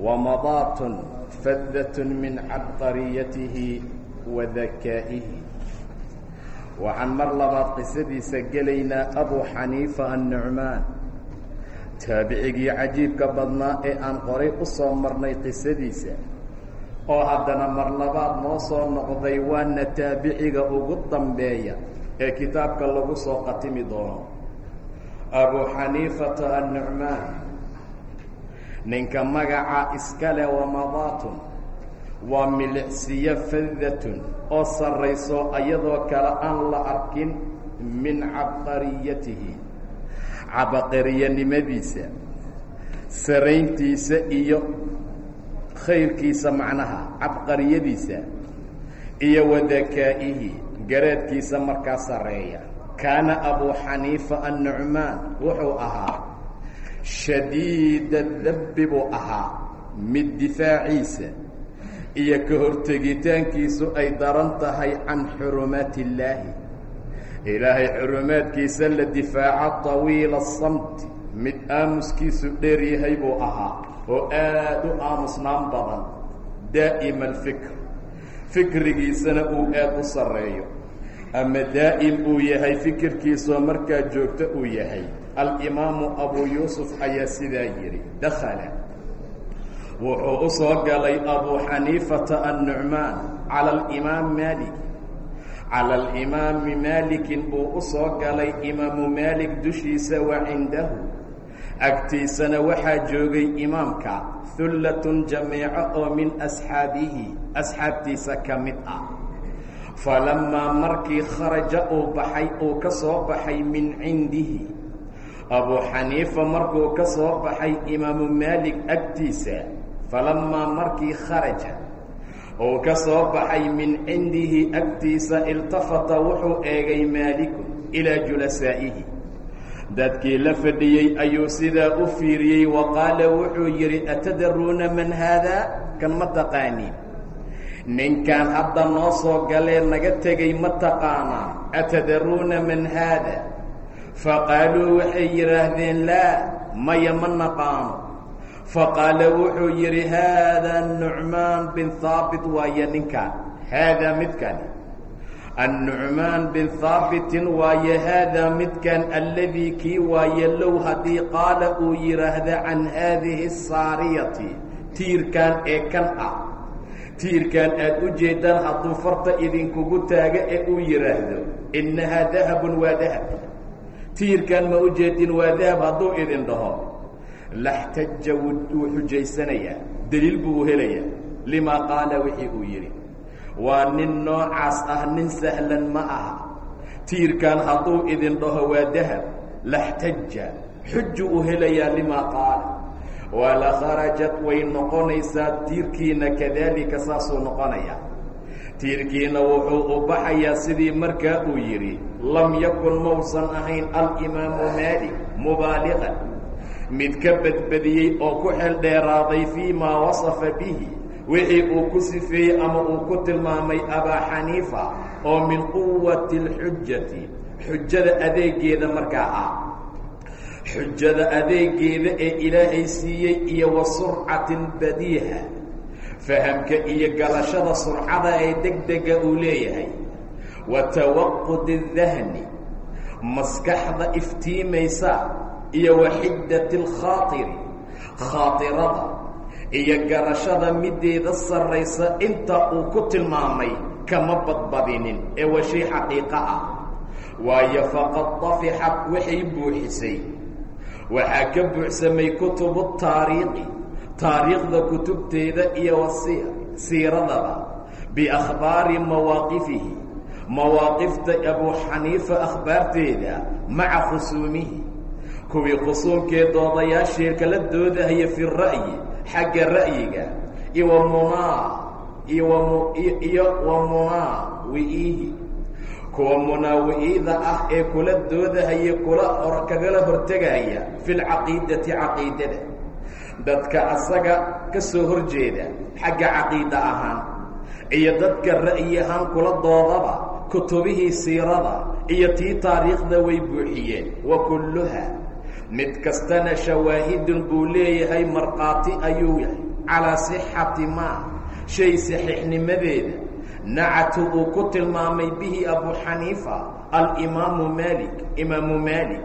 ومضاة فذة من عبقريته وذكائه waxaan mar labaad qisadiisa gelaynaa abu xaniifa annucmaan taabicigii cajiibka badnaa ee aan qoray u soo marnay qisadiisa oo haddana mar labaad noo soo noqday waana taabiciga ugu dambeeya ee kitaabka lagu soo qatimi doono abu xaniifata annucmaan ninka magaca iskale wamadaatun waa milicsiyo fadatun oo sarrayso iyadoo kale aan la arkin min cabqariyatihi cabaqariyanimadiisa sarayntiisa iyo khayrkiisa macnaha cabqariyadiisa iyo wadakaa'ihi garaadkiisa markaa sarreeya. Kaana abuu xaniifa annucmaan wuxuu ahaa shadiida dabbi buu ahaa. Mid difaaciisa iyo ka hortegitaankiisu ay daran tahay can xurumaati illaahi ilaahay xurumaadkiisa la difaaco tawiila asamti mid aamuskiisu dheer yahay buu ahaa oo aad u aamusnaan badan. Daa'ima alfikr. Fikrigiisana uu aad u sarreeyo. Ama daa'im uu yahay fikirkiisoo markaa joogto uu yahay alimaamu abuu yuusuf ayaa sidaa yidhi dakhala wuxuu u soo galay abuu xaniifata annucmaan cala alimaam maalik. Cala alimaami maalikin buu u soo galay imaamu maalik dushiisa wa cindahu. Agtiisana waxaa joogay imaamka hullatun jamiico oo min asxaabihi asxaabtiisa ka mid ah. Falammaa markii kharaja uu baxay uu ka soo baxay min cindihi abuu xaniifa markuu ka soo baxay imaamu maalik agtiisa falammaa markii kharaja uu ka soo baxay min cindihi agtiisa iltafata wuxuu eegay maalikun ilaa julasaa'ihi. Dadkii la fadhiyey ayuu sidaa u fiiriyey wa qaala wuxuu yidhi atadaruuna man haadaa kan ma taqaaniin ninkan hadda noo soo galee naga tegay ma taqaanaan atadaruuna man haada faqaaluu waxay yidhaahdeen laa maya ma naqaano faqaala wuxuu yidhi haadaa nucmaan bin haabit waaye ninkan haadaa midkani annucmaan bin haabitin waaye haadaa midkan alladii kii waaye low haddii qaala uu yidhaahda can haadihi asaariyati tiirkan ee kan ah tiirkan aad u jeeddaan hadduu farta idinkugu taaga ee uu yidhaahdo innahaa dahabun waa dahab tiirkan ma u jeedin waa dahab hadduu idin dhaho. Laxtaja wuu xujaysanayaa deliil buu helayaa limaa qaala wixii uu yidhi. Waa nin noocaas ah nin sahlan ma aha. Tiirkan hadduu idin dhaho waa dahab laxtaja xuju u helayaa limaa qaala. Wala kharajat way noqonaysaa tiirkiina kadaalika saasuu noqonayaa tiirkiina wuxuu u baxayaa sidii markaa uu yidhi lam yakun mausan ahayn alimaamu maalik mubaaliqan. Mid ka badbadiyey oo ku xel dheeraaday fii maa wasafa bihi wixii uu ku sifeeyey ama uu ku tilmaamay abaa xaniifa oo min quwati اlxujati xujada adeegeeda markaa ah xujada adeegeeda ee ilaahay siiyey iyo wa surcatin badiiha fahamka iyo galashada surcada ee degdega uu leeyahay. Wa tawaqudi اdahni maskaxda iftiimaysa iyo wa اlkhaatiri khaatirada iyo garashada mideeda sarraysa inta uu ku tilmaamay kama badbadinin ee waa shay xaqiiqo ah. Waayo faqad dafixat waxay buuxisay. Waxaa ka buuxsamay kutubu taariikhi taariikhda kutubteeda iyo siiradaba biakhbaari mawaaqifihi mawaaqifta abuu xaniifa akhbaarteeda maca khusuumihi. Kuwii khusuumkee doodayaashii kala doodahaya fi ra'yi xagga ra'yiga iyo wa munaa iyo iyo wa munaawi'iihi kuwa munaawi'iida ah ee kula doodahaya kula kagala hortegaya fi lcaqiidati caqiidada dadka asaga ka soo hor jeeda xagga caqiida ahaan iyo dadka ra'yi ahaan kula doodaba kutubihii siirada iyo tii taariikhda way buuxiyeen wa kulluha. Mid kastana shawaahidun buu leeyahay markhaati ayuu yahay. Calaa sixati maa shay saxiixnimadeeda nacatu uu ku tilmaamay bihi abu xaniifa alimaamu maalik imaamu maalik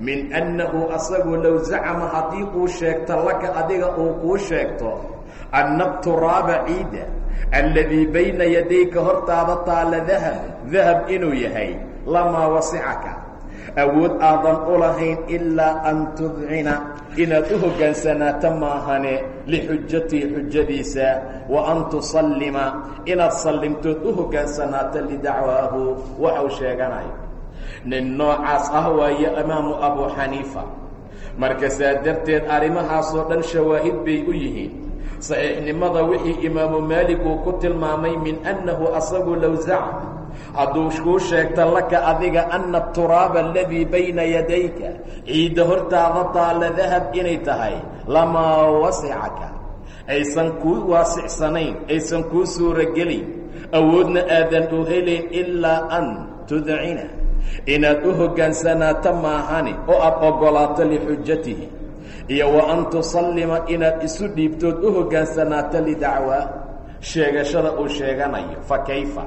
min annahu asagu low zacama haddii uu sheegto laka adiga uu kuu sheegto anna turaaba ciida alladii bayna yadayka hortaada taala dahab dahab inuu yahay lamaa wasicaka. Awood aadan u lahayn ilaa an tudcina inaad u hoggaansanaato maahane lixujatii xujadiisa wa an tusallima inaad sallimtood u hoggaansanaato lidacwaahu waxau sheeganayo nin noocaas ah waaye imaamu abu xaniifa marka saa darteed arrimahaasoo dhan shawaahid bay u yihiin. Saxiixnimada wixii imaamu maalik uu ku tilmaamay min annahu asagu low zacma hadduu kuu sheegto laka adiga anna aturaaba aladii bayna yadayka. Ciidda hortaada taalla dahab inay tahay. Lamaa wasicaka. Aysan kuu waasicsanayn aysan kuu suurogelayn awoodna aadan u helayn ilaa an tudcina inaad u hoggaansanaato maahani oo aad oggolaato lixujatihi iyo wa an tusallima inaad isu dhiibtood u hoggaansanaato lidacwaa sheegashada uu sheeganayo fa kayfa?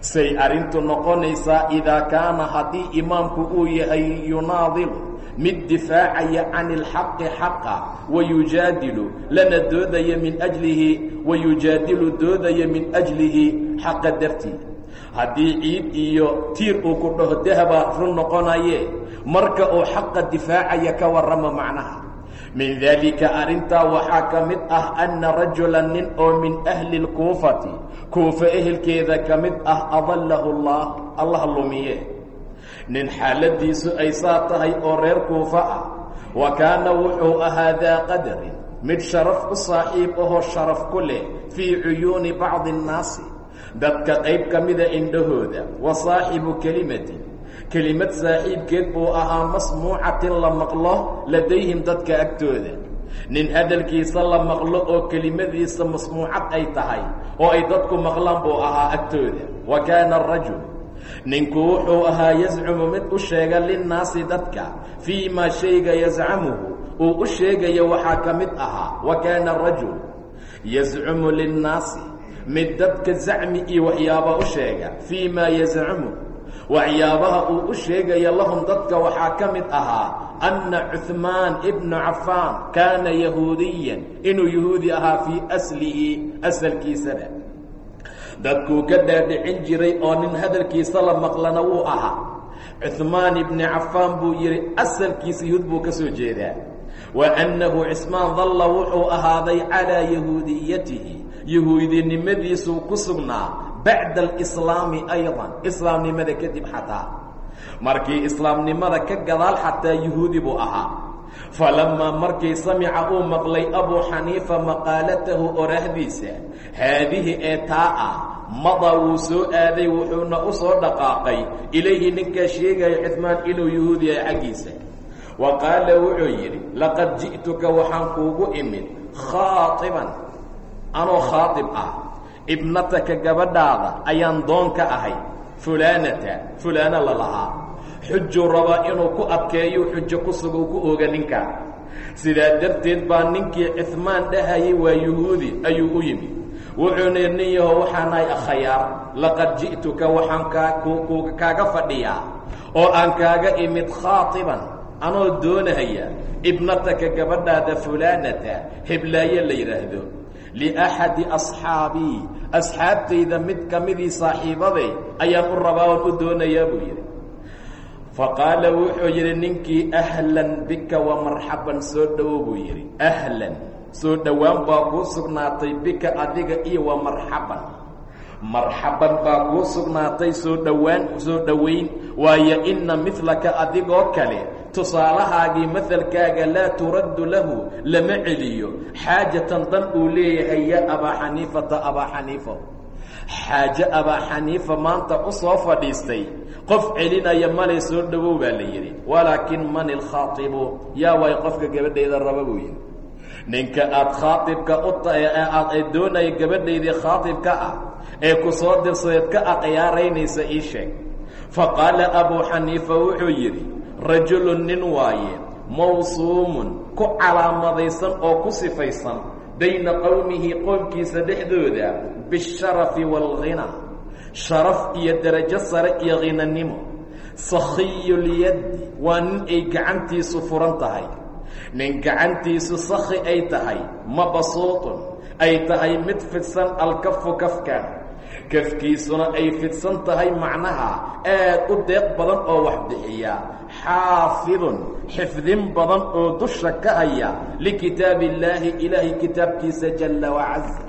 Say arrintu noqonaysaa idaa kaana haddii imaamku uu yahay yunaadilu mid difaacaya can ilxaqi xaqa wayujaadilu lana doodaya min ajlihi wayujaadilu doodaya min ajlihi xaqa dartii haddii ciid iyo tiir uu ku dhaho dahabaa run noqonaye marka uu xaqa difaacaya ka warrama macnaha. Min daalika arrintaa waxaa ka mid ah anna rajula nin oo min ahli lkuufati kuufa ehelkeeda ka mid ah adallahu allah allah lumiye. Nin xaaladiisu ay saa tahay oo reer kuufa ah wa kaana wuxuu ahaa daa qadarin mid sharaf u saaxiib ahoo sharaf ku leh fii cuyuuni bacdi annaasi dadka qayb ka mida indhahooda wa saaxibu kelimatin kelimad saaxiibkeed buu ahaa masmuucatin la maqlo ladayhim dadka agtooda. Nin hadalkiisa la maqlo oo kelimadiisa masmuucad ay tahay oo ay dadku maqlaan buu ahaa agtooda. Wa kaana arajul ninku wuxuu ahaa yascumu mid u sheega linnaasi dadka fii maa shayga yascamuhu uu u sheegayo waxaa ka mid ahaa wa kaana arajul yascumu linnaasi mid dadka zacmi iyo waxyaaba u sheega fii maa yascumu waxyaabaha uu u sheegaya lahum dadka waxaa ka mid ahaa anna cuhmaan ibnu cafaan kaana yahuudiyan inuu yahuudi ahaa fii aslihi asalkiisana. Dadkuu ka dhaadhicin jiray oo nin hadalkiisa la maqlana wuu ahaa. Cuhmaan ibni cafaan buu yidhi asalkiisa yahuud buu ka soo jeedaa. Wa annahu cismaan dalla wuxuu ahaaday calaa yahuudiyatihi yahuudinimadiisuu ku sugnaa bacda alislaami aydan islaamnimada kadib xataa. Markii islaamnimada ka gadaal xataa yahuudi buu ahaa. Falamaa markii samica uu maqlay abuu xaniifa maqaalatahu orahdiisa haadihi ee taa ah mada wuu soo aaday wuxuuna u soo dhaqaaqay ilayhi ninkaa sheegaya cismaan inuu yahuudi yahay xaggiisa. Wa qaala wuxuu yidhi laqad ji'tuka waxaan kuugu imid khaaiban anoo khaaib ah. Ibnataka gabadhaada ayaan doon ka ahay. Fulaanata fulaana la lahaa. Xujuu rabaa inuu ku adkeeyo xujo ku suga ku ooga ninka. Sidaa darteed baa ninkii cihmaan dhahayay waa yuhuudi ayuu u yimid wuxuuna nin yaho waxaanahay akhayaar laqad ji'tuka waxaan kaaga fadhiyaa. Oo aan kaaga imid khaatiban anoo doonahaya. Ibnataka gabadhaada fulaanata heblaaye la yidhaahdo liaxadi asxaabii asxaabtayda mid ka midii saaxiibaday ayaan u rabaa oon u doonayaa buu yidhi faqaala wuxuu yidhi ninkii ahlan bika wa marxaban soo dhowow buu yidhi ahlan soo dhowaan baa kuu sugnaatay bika adiga iyo wa marxaban baa kuu sugnaatay soo dhowaan soo dhowayn waayo inna midlaka adigoo kale tusaalahaagii mahalkaaga laa turaddu lahu lama celiyo. Xaajatan dan uu leeyahay ya abaa xaniifata abaa xaniifo xaaje abaa xaniifa maanta u soo fadhiistay. Qof celinaya malay soo dhowow baa la yidhi walaakin man ilkhaatibu. Yaa waay qofka gabadhayda raba buu yidhi. Ninka aad khaaibka aad doonaya gabadhaydii khaatibka ah ee ku soo dirsadeed ka aqyaaraynaysa ii sheeg. Fa qaala abuu xaniifa wuxuu yidhi rajulun nin waaye mawsuumun ku calaamadaysan oo ku sifaysan bayna qowmihi qoomkiisa dhexdooda biاsharafi wاlghina sharaf iyo derajo sare iyo khinanimo sakhiyulyaddi waa nin ay gacantiisu furan tahay. Nin gacantiisu sakhi ay tahay mabasuutun ay tahay mid fidsan alkafu kafka kafkiisuna ay fidsan tahay macnaha aad u deeq badan oo wax bixiya. Xaafidun xifdin badan oo dusha ka haya. Likitaab illaahi ilaahay kitaabkiisa jalla wacaza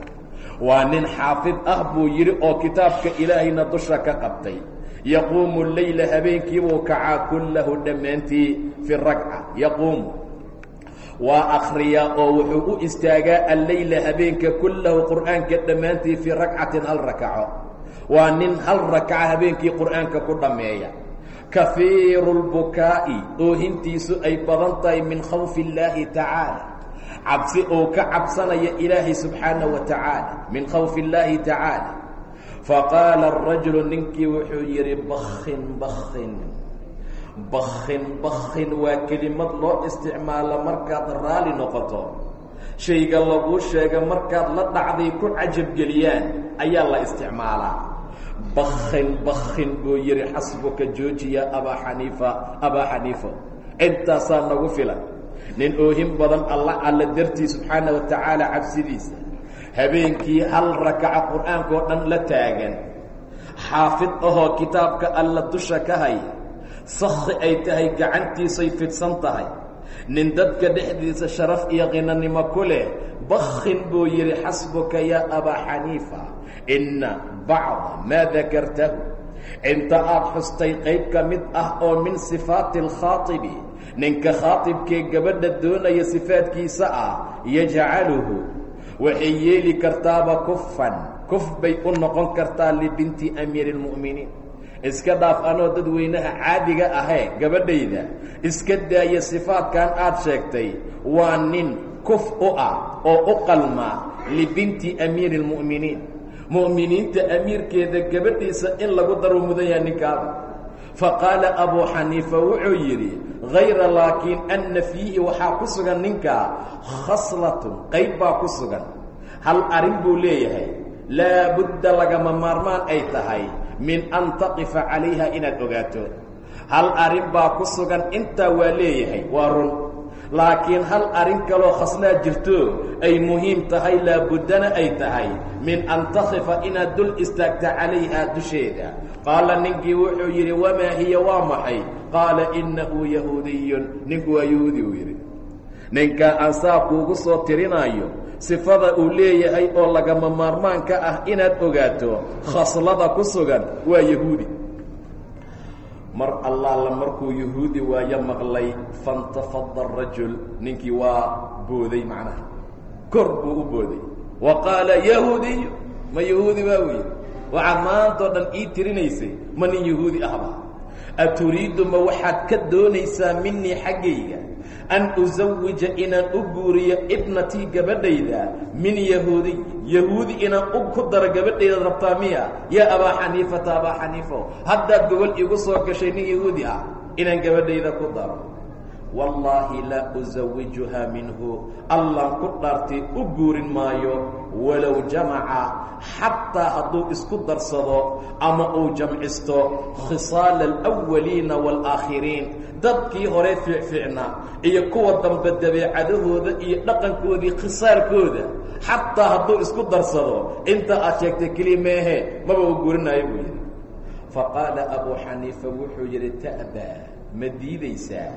waa nin xaafid ah buu yidhi oo kitaabka ilaahayna dusha ka qabtay. Yaquumu leyla habeenkiibuu kacaa kullahu dhammaantii fi ragca. Yaquumu waa akhriyaa oo wuxuu u istaagaa alleyla habeenka kullahu qur'aanka dhammaantii fii ragcatin hal rakaco. Waa nin hal rakaca habeenkii qur'aanka ku dhammeeya. Kafiiru lbukaa'i oohintiisu ay badan tahay min khawfi illaahi tacaala. Cabsi oo ka cabsanaya ilaahay subxaanaه wa tacaala min khawfi illaahi tacaala. Faqaala arajulu ninkii wuxuu yidhi bakin bakin bakin bakin waa kelimad loo isticmaalo markaad raali noqoto. Shayga laguu sheega markaad la dhacday ku cajabgeliyaan ayaa la isticmaalaa. Bakin bakin buu yidhi xasbuka joojiya abaa xaniifa abaa xaniifa. Intaasaa nagu filan. Nin oohin badan alla alla dartii subxaana wa tacaala cabsidiisa. Habeenkii hal rakaca qur'aanka dhan la taagan. Xaafid ahoo kitaabka alla dusha ka haya sakhi ay tahay gacantiisay fidsan tahay. Nin dadka dhexdiisa sharaf iyo qinanimo ku leh bakin buu yidhi xasbuka yaa abaa xaniifa inna bacda maa dakartahu. Inta aad xustay qayb ka mid ah oo min sifaati alkhaaibi ninka khaatibkee gabadha doonaya sifaadkiisa ah yajcaluhu. Waxay yeeli kartaaba kufan kuf bay u noqon kartaa libinti amiiri اlmu'miniin iska dhaaf anoo dadweynaha caadiga ahee gabadhayda. Iska daaya sifaadkan aad sheegtay waa nin kuf u ah oo u qalmaa libinti amiiri اlmu'miniin mu'miniinta amiirkeeda gabadhiisa in lagu daro mudan yaha ninkaada faqaala abuu xaniifa wuxuu yidhi hayra laakiin anna fiihi waxaa ku sugan ninkaa khaslatun qayb baa ku sugan. Hal arrin buu leeyahay? Laabudda lagama maarmaan ay tahay min an taqifa calayha inaad ogaato. Hal arrin baa ku sugan intaa waa leeyahay waa run. Laakiin hal arrin kaloo khaslaa jirto ay muhiim tahay laabuddana ay tahay. Min an takifa inaad dul istaagta calayhaa dusheeda. Qaala ninkii wuxuu yidhi wamaa hiya waa maxay? Qaala innahu yahuudiyun. Ninku waa yahuudi uu yidhi. Ninkaa aan saa soo tirinaayo sifada uu leeyahay oo lagama maarmaanka ah inaad ogaato khaslada ku sugan waa yahuudi. Mar allaala markuu yahuudi waayo maqlay faintafada arajul ninkii waa booday macnaha. Kor buu u booday. Wa qaala yahuudiyu ma yahuudi waa weye waxaad maantao dhan ii tirinaysay ma nin yahuudi ahba? Aturiidu ma waxaad ka doonaysaa minii xaggayga? An usawija inaan u guuriyo ibnatii gabadhayda min yahuudiy yahuudi inaan u ku daro gabadhayda rabtaa miya? Yaa abaa xaniifata abaa xaniifo haddaad gobol igu soo gashay nin yahuudi ah inaan gabadhayda ku daro wallaahi laa usawijuhaa minhu. Allan ku dhaartay u guurin maayo walow jamaca xataa hadduu isku darsado ama uu jamcisto khisaala alawaliina waalaakhiriin dadkii hore fiicfiicna iyo kuwa dambe dabeecadahooda iyo dhaqankoodii khisaalkooda xataa hadduu isku darsado inta aad sheegtay keliya meehe maba u guurinaayo buu yidhi. Faqaala abuu xaniifa wuxuu yidhi ta'baa ma diidaysaa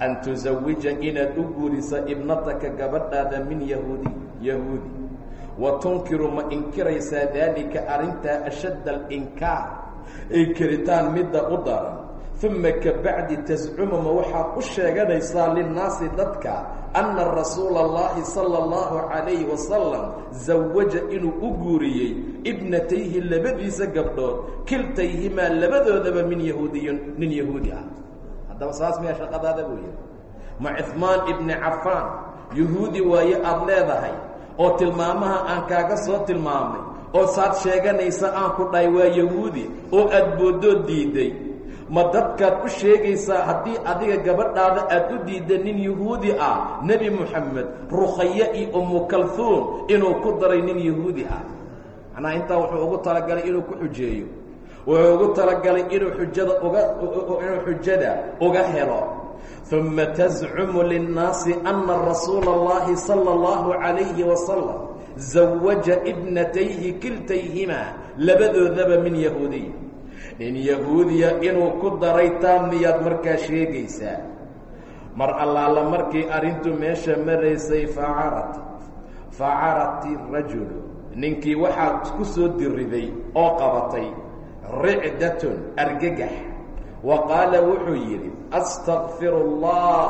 an tusawija inaad u guurisa ibnataka gabadhaada min yahuudi yahuudi. Wa tunkiru ma inkiraysaa daalika arrintaa ashadda alinkaar inkiritaan midda u daran. Uma ka bacdi tascumu ma waxaad u sheeganaysaa linnaasi dadka anna rasuula اllahi sala اllahu calayhi wasalam zawaja inuu u guuriyey ibnatayhi labadiisa gabdhood kiltayhimaa labadoodaba min yahuudiyin nin yahuudi ah haddaba saas miyaa shaqadaada buu yihi ma cثmaan ibni cafaan yahuudi waaye aada leedahay oo tilmaamaha aan kaaga soo tilmaamay oo saad sheeganaysa aan ku dhahay waa yahuudi oo aad boodoo diiday. Ma dadkaad u sheegaysaa haddii adiga gabadhaada aad u diidda nin yahuudi ah nebi moxamed rukhaye iyo umu kalhuum inuu ku daray nin yahuudi ah. Macnaha intaa wuxuu ugu talagalay inuu ku xujeeyo wuxuu ugu talagalay inuu xujada uga inuu xujada uga helo uma tazcumu linnaasi ana rasuula اllahi salى اllahu calayhi wasalam zawaja ibnatayhi kiltayhimaa labadoodaba min yahuudiy nin yahuudiya inuu ku daray taa miyaad markaa sheegaysaa mar allaala markii arrintu meesha maraysay facarat facarati rajulu ninkii waxaa ku soo diriday oo qabatay ricdatun argagax. Wa qaala wuxuu yidhi astakfiru allah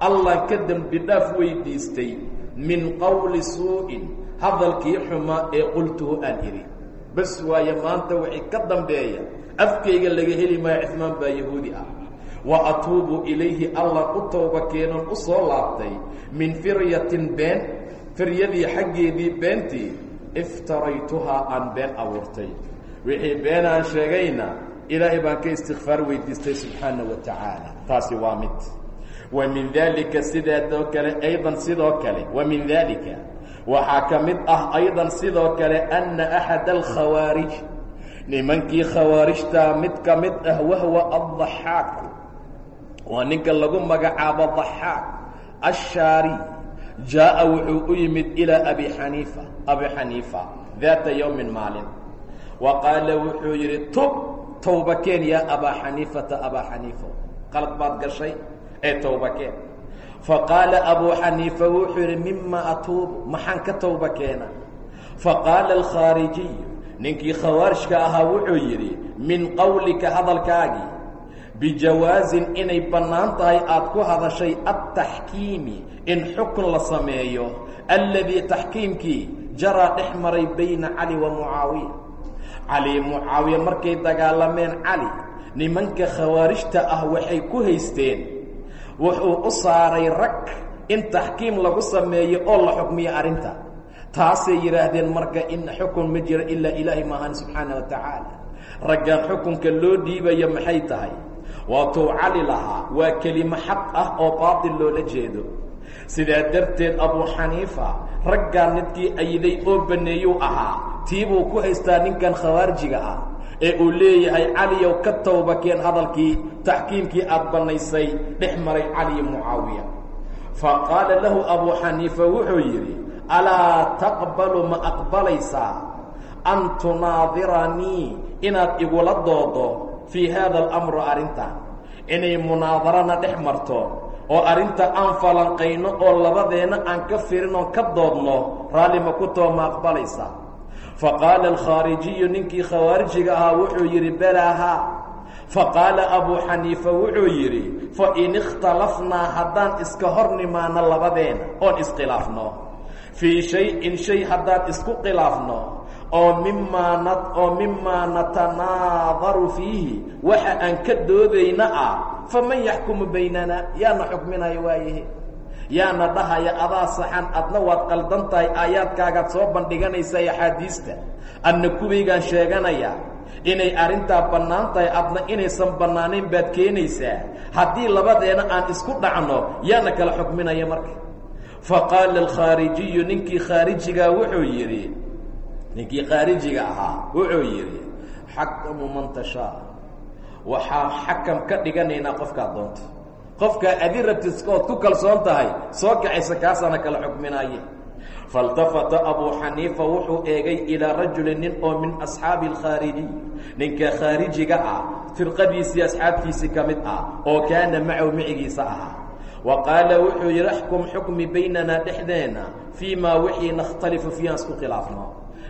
allah ka dembi dhaaf weydiistay min qowli suu'in. Hadalkii xumaa ee qultuhu aan idhi. Bas waaye maanta wixii ka dambeeya afkayga laga heli maayo cismaan baa yahuudi ah. Wa atuubu ilayhi allah u towba keenon u soo laabtay min firyatin been firyadii xaggeedii beentii iftaraytuhaa aan been abuurtay wixii been aan sheegayna ilaahay baan ka istikfaar weydiistay subxaana wa tacaala. Taasi waa mid. Wa min daalika sidaadoo kale aydan sidoo kale. Wa min daalika. Waxaa ka mid ah aydan sidoo kale anna axada alkhawaarij. Nimankii khawaarijtaa mid ka mid ah wahwa addaxaaku waa ninka lagu magacaabo daxaak ashaari jaa'a wuxuu u yimid ilaa abi xaniifa. Abi xaniifa daata yowmin maalin qaala wuxuu yidhi tub towbakeen yaa abaa xaniifata abaa xaniifo qalad baad gashay ee towbakeen faqaala abuu xaniifa wuxuu yidhi mima atuubu maxaan ka towba keena faqaala alkhaarijiyu ninkii khawaarijka ahaa wuxuu yidhi min qowlika hadalkaagii bijawaazin inay bannaan tahay aad ku hadashay adtaxkiimi in xukun la sameeyo alladii taxkiimkii jaraa dhex maray bayna cali wa mucaawiya cali mucaawiya markay dagaalameen cali nimanka khawaarijta ah waxay ku haysteen. Wuxuu u saaray rag in taxkiim lagu sameeyo oo la xukmiyo arrinta. Taasay yidhaahdeen marka in xukun ma jiro ilaa ilaahay maahan subxaana wa tacaala. Raggaan xukunka loo dhiibayo maxay tahay? Waatuu cali lahaa waa kelimo xaq ah oo baatil loola jeedo sidaa darteed abuu xaniifa raggaan midkii ayiday oo banneeyuu ahaa tiibuu ku haystaa ninkan khawaarijiga ah ee uu leeyahay caliyow ka towbakeen hadalkii taxkiimkii aad bannaysay dhex maray cali mucaawiya. Fa qaala lahu abuu xaniifa wuxuu yidhi alaa taqbalu ma aqbalaysaa? An tunaadiranii inaad igula doodo fii haada alamru arrinta. Inay munaadarana dhex marto oo arrinta aan falanqayno oo labadeenna aan ka firin oon ka doodno raallima ku too ma aqbalaysaa fa qaala alkhaarijiyu ninkii khawaarijiga ahaa wuxuu yidhi balaahaa fa qaala abuu xaniifa wuxuu yidhi fa in ikhtalafnaa haddaan iska hor nimaano labadeena oon iskhilaafno. Fii shay-in shay haddaan isku khilaafno oo mimaa oo mimaa natanaadaru fiihi waxa aan ka doodayna ah faman yaxkumu baynana yaana xukminayo waayahe yaana dhahaya adaa saxan adna waad qaldan tahay aayaadkaagaad soo bandhiganaysa axaadiista. Adna kuwaygaan sheeganaya inay arrintaa bannaan tahay adna inaysan bannaanayn baad keenaysaa. Haddii labadeena aan isku dhacno yaana kala xukminaya marka. Fa qaala alkhaarijiyu ninkii khaarijigaa wuxuu yidhi ninkii khaarijiga ahaa wuxuu yidhi xakamu man tashaa. Waxaa xakam ka dhiganaynaa qofkaad doonto qofkaa adi rabtiska ood ku kalsoon tahay soo kacaysa kaasaana kala xukminaaye faاltafata abuu xaniifa wuxuu eegay ilaa rajulin nin oo min asxaabi alkhaarijiy ninka khaarijiga ah firqadiisii asxaabtiisii ka mid ah oo kaana macahu micigiisa ahaa. Wa qaala wuxuu yidhi axkum xukmi baynanaa dhexdeena fii maa wixii nakhtalifu fiihan isku khilaafno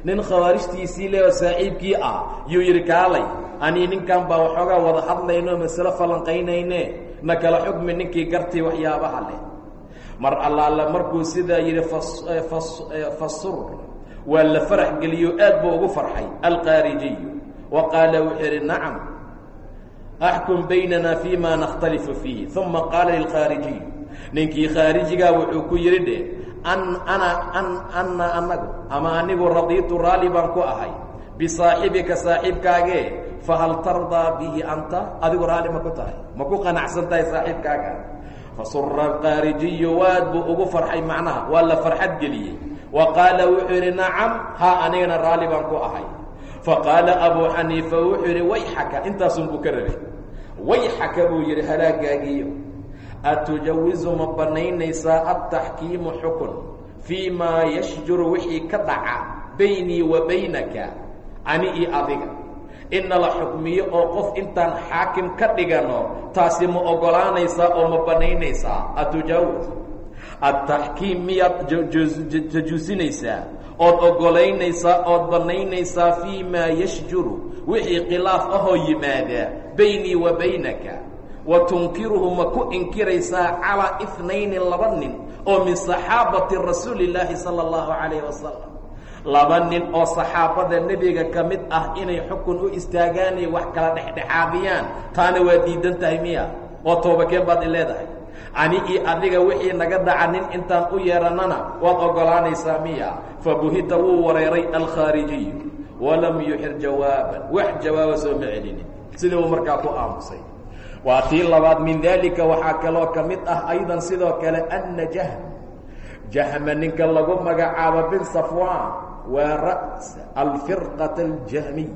nin khawaarijtiisii le oo saaxiibkii ah yuu yidhi kaalay anii ninkan baa waxoogaa wada hadlayno masalo falanqaynayne na kala xukmi ninkii gartii waxyaabaha leh. Mar allaala markuu sidaa yidhi fasur waa la farax geliyo aad buu ugu farxay alqaarijiyu. Wa qaala wuxuu yidhi nacam axkum baynana fii ma nakhtalifu fiihi. Uma qaala lilkhaarijiy ninkii khaarijigaa wuxuu ku yidhi dhe an ana an ana anagu ama anigu radiitu raalli baan ku ahay. Bisaaxibika saaxiibkaagee fahal tardaa bihi anta? Adigu raalli ma ku tahay. Ma ku qanacsan tahay saaxiibkaaga fasura qaarijiyu waad buu ugu farxay macnaha. Waa la farxad geliyey. Wa qaala wuxuu yidhi nacam haa anigana raalli baan ku ahay. Faqaala abuu xaniifa wuxuu yidhi wayxaka intaasun buu ka rabay. Wayxaka buu yidhi halaagaagiyo atujawizu ma banaynaysaa adtaxkiimu xukun fii maa yashjuru wixii ka dhaca baynii wa baynaka ani iyo adiga. Inna la xukmiyo oo qof intaan xaakim ka dhigano taasi ma ogolaanaysaa oo ma banaynaysaa atujaawiz adtaxkiim miyaad tajuusinaysaa ood ogolaynaysaa ood banaynaysaa fii maa yashjuru wixii khilaaf ahoo yimaada baynii wa baynaka wa tunkiruhu ma ku inkiraysaa calaa inayni laba nin oo min saxaabati rasuuli illaahi sala allahu calayh wasalam laba nin oo saxaabada nebiga ka mid ah inay xukun u istaagaanay wax kala dhexdhexaadiyaan. Taana waa diidan tahay miya? Oo toobakeen baad i leedahay. Ani iyo adiga wixii naga dhaca nin intaan u yeeranana waad ogolaanaysaa miya? Fabuhita wuu wareeray alkhaarijiyu. Walam yuxir jawaaban. Wax jawaaba soo ma celinin. Sidii uu markaa ku aamusay waa tii labaad min daalika waxaa kaloo ka mid ah aydan sidoo kale anna jahm. Jahma ninka lagu magacaabo bin safwaan waa ra'sa alfirqata aljahmiy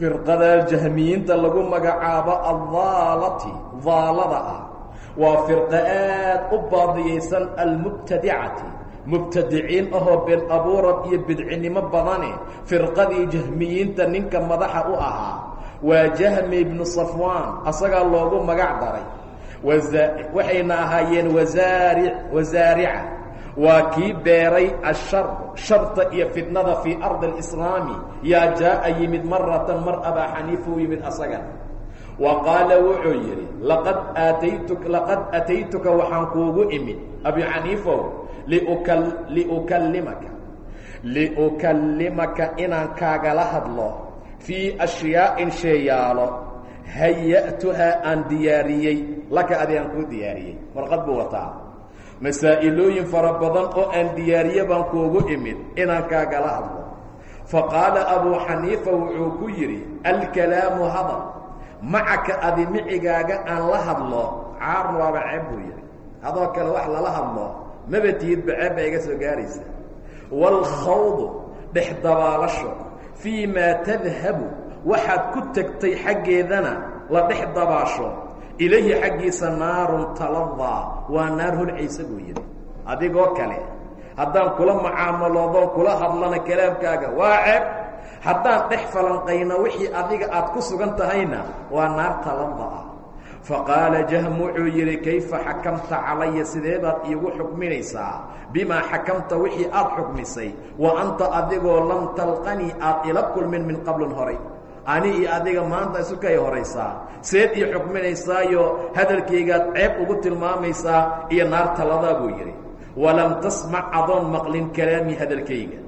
firqada aljahmiyiinta lagu magacaabo aldaalati daalada ah. Waa firqo aad u baadiyaysan almubtadicati mubtadiciin ahoo been abuurad iyo bidcinimo badane firqadii jahmiyiinta ninka madaxa u ahaa waa jahmi ibnu safwaan asagaa loogu magac daray. Waxayna ahaayeen wasaari wasaarica waa kii beeray ashar sharta iyo fitnada fii ardi alislaami. Yaa jaa'a yimid maratan mar abaa xaniifa u yimid asagana wa qaala wuxuu yidhi laqad aataytu laqad ataytuka waxaan kuugu imid abi xaniifow liuka liukallimaka. Liukallimaka inaan kaagala hadlo fii ashyaa'in sheeyaalo haya'tuhaa aan diyaariyey laka adi aan kuu diyaariyey warqad buu wataa masaa'ilooyin fara badan oo aan diyaariye baan kuugu imid inaan kaagala hadlo fa qaala abuu xaniifa wuxuu ku yidhi alkalaamu hadal macaka adi micigaaga aan la hadlo caarn waaba ceeb buu yidhi adoo kale wax lala hadlo maba tihidba ceeb baa iga soo gaaraysa waalkhawdu dhex dabaalasho fii maa tadhabu waxaad ku tegtay xaggeedana la dhex dabaasho. Ilayhi xaggiisa naarun taladaa waa naar holcaysa buu adigoo kale haddaan kula mucaamaloodoon kula hadlana kalaamkaaga waa ceeb haddaan dhex falanqayno wixii adiga aad ku sugan tahayna waa naar talada ah faqaala jahm wuxuu yidhi kayfa xakamta calaya? Sidee baad iigu xukminaysaa? Bimaa xakamta wixii aad xukmisay? Wa anta adigoo lam talqanii aad ila kulmin min qablin horay. Ani adiga maanta isu kay horaysaa. Seed ii xukminaysaayo hadalkaygaad ceeb ugu tilmaamaysaa iyo naar taladaa buu yidhi. Walam tasmac adoon maqlin kalaamii hadalkayga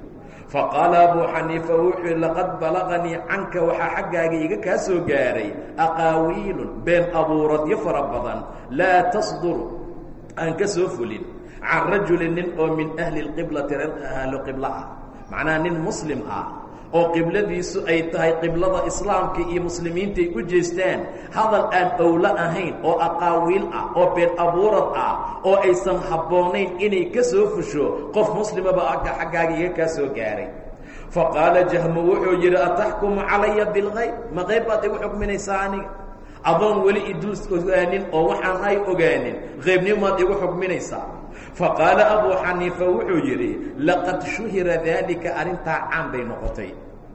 faqaala abuu xaniifa wuxuu yidhi laqad balaganii canka waxaa xaggaaga iga kaa soo gaaray aqaawiilun been abuuradyo fara badan laa tasduru aan ka soo fulin can rajulin nin oo min ahli lqiblati reer ahlu qibla ah macnaha nin muslim ah oo qibladiisu ay tahay qiblada islaamka iyo muslimiintaay u jeestaan hadal aan owlo ahayn oo aqaawiil ah oo been abuurad ah oo aysan habboonayn inay ka soo fusho qof muslimaba agga xaggaaga iga kaa soo gaaray. Fa qaala jahmu wuxuu yidhi ataxkumu calaya bilkayb ma qayb baad igu xukminaysaa aniga? Adoon weli idul ogaanin oo waxaan ay ogaanin qaybnimaad igu xukminaysaa faqaala abuu xaniifa wuxuu yidhi laqad shuhira daalika arrintaa caan bay noqotay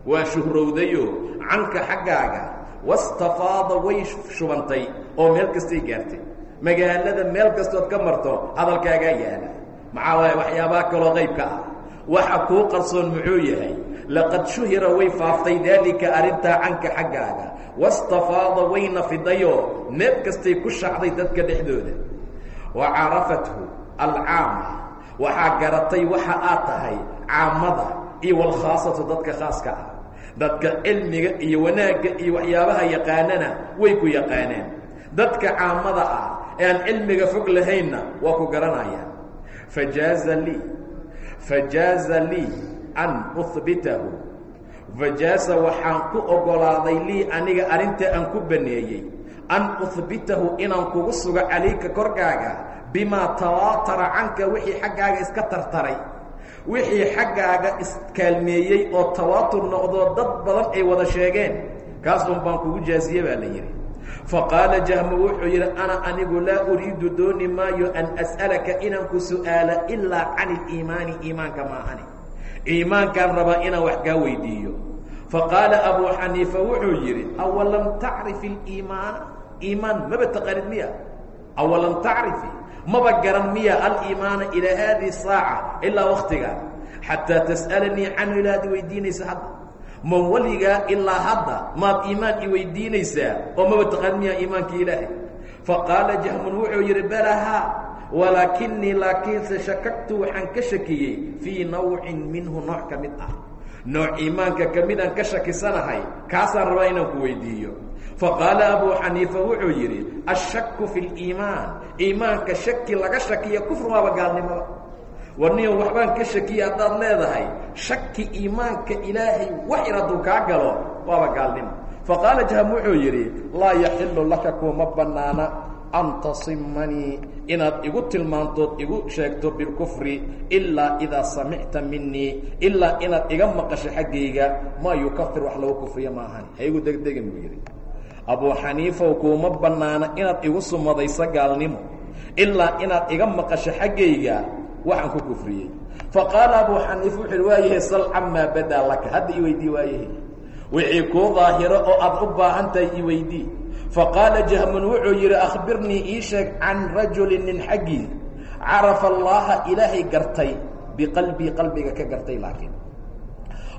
waa shuhrowdayo canka xaggaaga. Wastafaada way shubantay oo meel kastay gaartay. Magaalada meel kastood ka marto hadalkaagaa yaalla. Maxaa waaye waxyaabaha kaloo qaybka ah. Waxa kuu qarsoon muxuu yahay laqad shuhira way faaftay daalika arrintaa canka xaggaaga. Wastafaada wayna fidayo meel kastay ku shacday dadka dhexdooda. Wa carafathu alcaama. Waxaa garatay waxa aad tahay caamada iyo walkhaasatu dadka khaaska ah. Dadka cilmiga iyo wanaagga iyo waxyaabaha yaqaanana way ku yaqaanaan dadka caamada ah ee aan cilmiga fog lahaynna waa ku garanayaan. Fajaaza lii fajaaza lii an uhbitahu fajaaza waxaan ku oggolaaday lii aniga arrintaa aan ku baneeyey. An uhbitahu inaan kugu sugo calayka korkaaga bimaa tawaatara canka wixii xaggaaga iska tartaray wixii xaggaaga iskaalmeeyey oo tawaatur noqdoo dad badan ay wada sheegeen kaasun baan kugu jaasiye baa la yidhi. Faqaala jahmu wuxuu yidhi ana anigu laa uriidu dooni maayo an as'alaka inaan ku su'aala ilaa can iliimaani iimaanka maahani iimaankaan rabaa inaan wax kaa weydiiyo. Faqaala abuu xaniifa wuxuu yidhi awalam tacrif iliimaana iimaan maba taqaanid miya? Awalam tacrifi maba garan miya aliimaana ilaa haadihi saaca ilaa waktiga xataa tas'alanii canhu ilaa ad weydiinaysa hadda. Ma weligaa ilaa hadda maad iimaan i weydiinaysaa oo maba taqaan miya iimaanka ilaahay. Faqaala jahmun wuxuu yidhi balahaa walaakinii laakiinse shakagtu waxaan ka shakiyey fii nawcin minhu nooc ka mid ah. Nooc iimaanka ka midaan ka shakisanahay kaasaan rabaa inaan ku weydiiyo faqaala abuu xaniifa wuxuu yidhi ashaku fi liimaan iimaanka shaki laga shakiya kufr waaba gaalnimada warniyo waxbaan ka shakiya haddaad leedahay shaki iimaanka ilaahay wax yar kaa galo waaba gaalnimo faqaala jahm wuxuu yidhi laa yaxilu laka kuuma bannaana an tasimanii inaad igu tilmaantood igu sheegto bilkufri ilaa idaa samicta minii ilaa inaad iga maqasho xaggayga maa yukafir wax lagu kufriyo maahan ha igu degdegin buu yidhi abuu xaniifow kuuma bannaana inaad igu sumadayso gaalnimo ilaa inaad iga maqasho xaggayga waxaan ku kufriyey. Faqaala abuu xaniifa wuxu uhi waayahe sal camaa badaa laka? Hadda i weydii waayahe. Wixii kuu daahiro oo aad u baahan tahay i weydii. Faqaala jahmun wuxuu yidhi akhbirnii ii sheeg can rajulin nin xaggii. Carafa allaha ilaahay gartay biqalbii qalbiga ka gartay laakiin.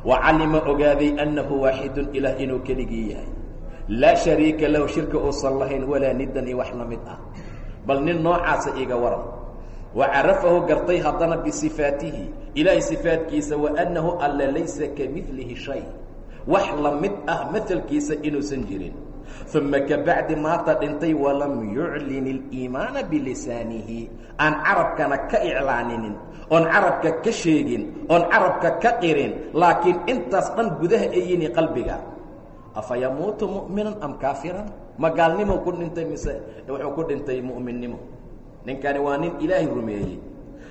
Wa calima ogaaday annahu waaxidun ilaah inuu keligii yahay laa shariika lahu shirka uusan lahayn walaa nidan iyo wax la mid ah. Bal nin noocaasa iiga waran. Wa carafahu gartay haddana bisifaatihi ilaahay sifaatkiisa wa annahu alla laysa ka milihi shay. Wax la mid ah maalkiisa inuusan jirin. Uma kabacdi maata dhintay walam yuclin اliimaana bilisaanihi. Aan carabkana ka iclaaninin oon carabka ka sheegin oon carabka ka qirin laakiin intaas dhan gudaha ayini qalbiga afa yamuutu mu'minan am kaafiran? Ma gaalnimo ku dhintay mise wuxuu ku dhintay mu'minnimo? Ninkani waa nin ilaahay rumeeyey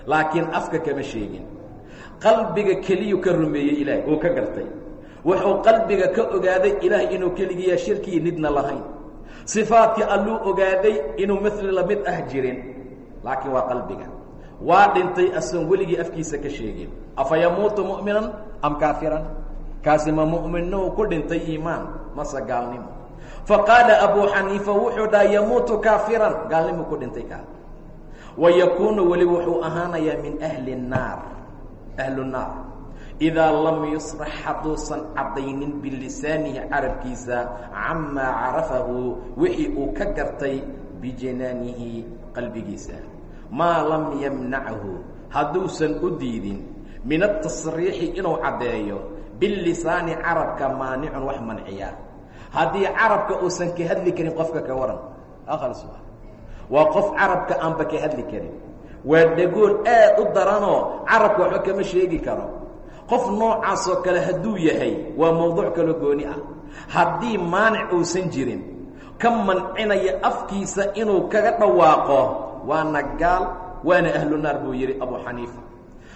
laakiin afka kama sheegin. Qalbiga keliyu ka rumeeyey ilaahay uu ka gartay. Wuxuu qalbiga ka ogaaday ilaahay inuu keligiiya shirkii nidna lahayn. Sifaadkii alluu ogaaday inuu mili la mid ah jirin laakiin waa qalbiga. Waa dhintay asoon weligii afkiisa ka sheegin. Afa mu'minan am kaafiran kaasi ma mu'minnou ku dhintay iimaan mase gaalnimo faqaala abuu xaniifa wuxuu dhaha yamuutu kaafiran. Gaalnimo ku dhintay kaa wa yakuunu weli wuxuu ahaanayaa min ahli naar idaa lam yusrax hadduusan caddaynin bilisaanihi carabkiisa camaa carafahu wixii uu ka gartay bijanaanihi qalbigiisa. Maa lam yamnachu hadduusan u diidin min atasriixi inuu caddeeyo bilisaani carabka maanicun wax manciya. Haddii carabka uusan ka hadli karin qofka ka waran. Akhals waa qof carabka aanba ka hadli karin. Waa dhagool aad u daranoo carabka waxba kama sheegi karo. Qof noocaasoo kale hadduu yahay waa mawduuc kaloo gooni ah. Haddii maanic uusan jirin ka mancinaya afkiisa inuu kaga dhawaaqo waana gaal waana ahlu naar buu yidhi abuu xaniifa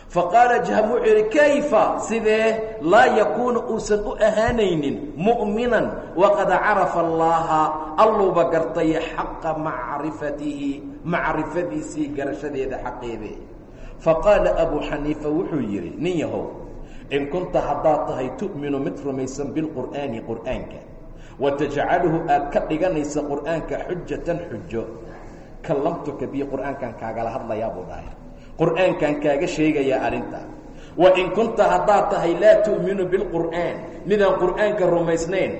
faqaala jahm wuxuu yidhi kayfa? Sidee? Laa yakuunu uusan u ahaanaynin mu'minan waqad carafa allaha alluuba gartay xaqa macrifatihi macrifadiisii garashadeeda xaqeede. Faqaala abuu xaniifa wuxuu yidhi nin yahow in kunta haddaad tahay tu'minu mid rumaysan bilqur'aani qur'aanka wa tajcaluhu aad ka dhiganaysa qur'aanka xujatan xujo kallamtuka bi qur'aankan kaagala hadlayaa buu qur'aankan kaaga sheegayaa arrintaa wain kunta haddaad tahay laa tu'minu bilqur'aan. Midaan qur'aanka rumaysnayn.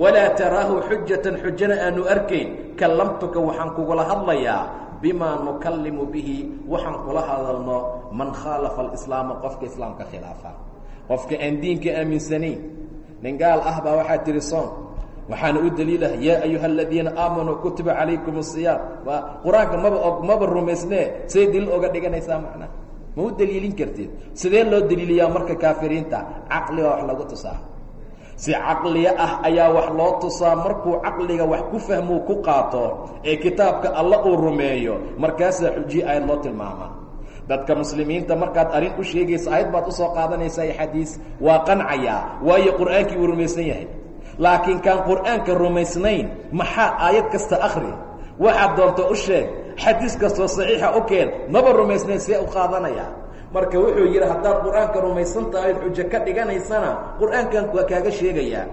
Walaa taraahu xujatan xujana aanu arkayn. Kallamtuka waxaan kugula hadlayaa bimaa nukallimu bihi. Waxaan kula hadalno man khaalafa alislaama qofka islaamka khilaafa. Qofka aan diinka aaminsanayn. Nin gaal ah baa waxaa tihi soon waxaana u daliilah yaa ayuha aladiina aamanuu kutiba calaykum asiyaam waa qur'aanka maba maba rumaysnee say daliil oga dhiganaysaa macnaha ma u daliilin kartid. Sidee loo daliiliyaa marka kaafiriinta? Caqliga wax lagu tusaa. Si caqliya ah ayaa wax loo tusaa markuu caqliga wax ku fahmuu ku qaato ee kitaabka alla uu rumeeyo markaasaa xujiye aayad loo tilmaamaa dadka muslimiinta markaad arrin u sheegaysa aayad baad u soo qaadanaysaa iyo xadiis waa qancayaa waayo qur'aankii uu rumaysan yahay laakiin kaan qur'aanka rumaysnayn maxaa aayad kasta akhri? Waxaad doonto u sheeg xadiis kastoo saxiixa u keen maba rumaysnayn see u qaadanaya. Marka wuxuu yidhi haddaad qur'aanka rumaysan tahay xujo ka dhiganaysana qur'aankan waa kaaga sheegayaa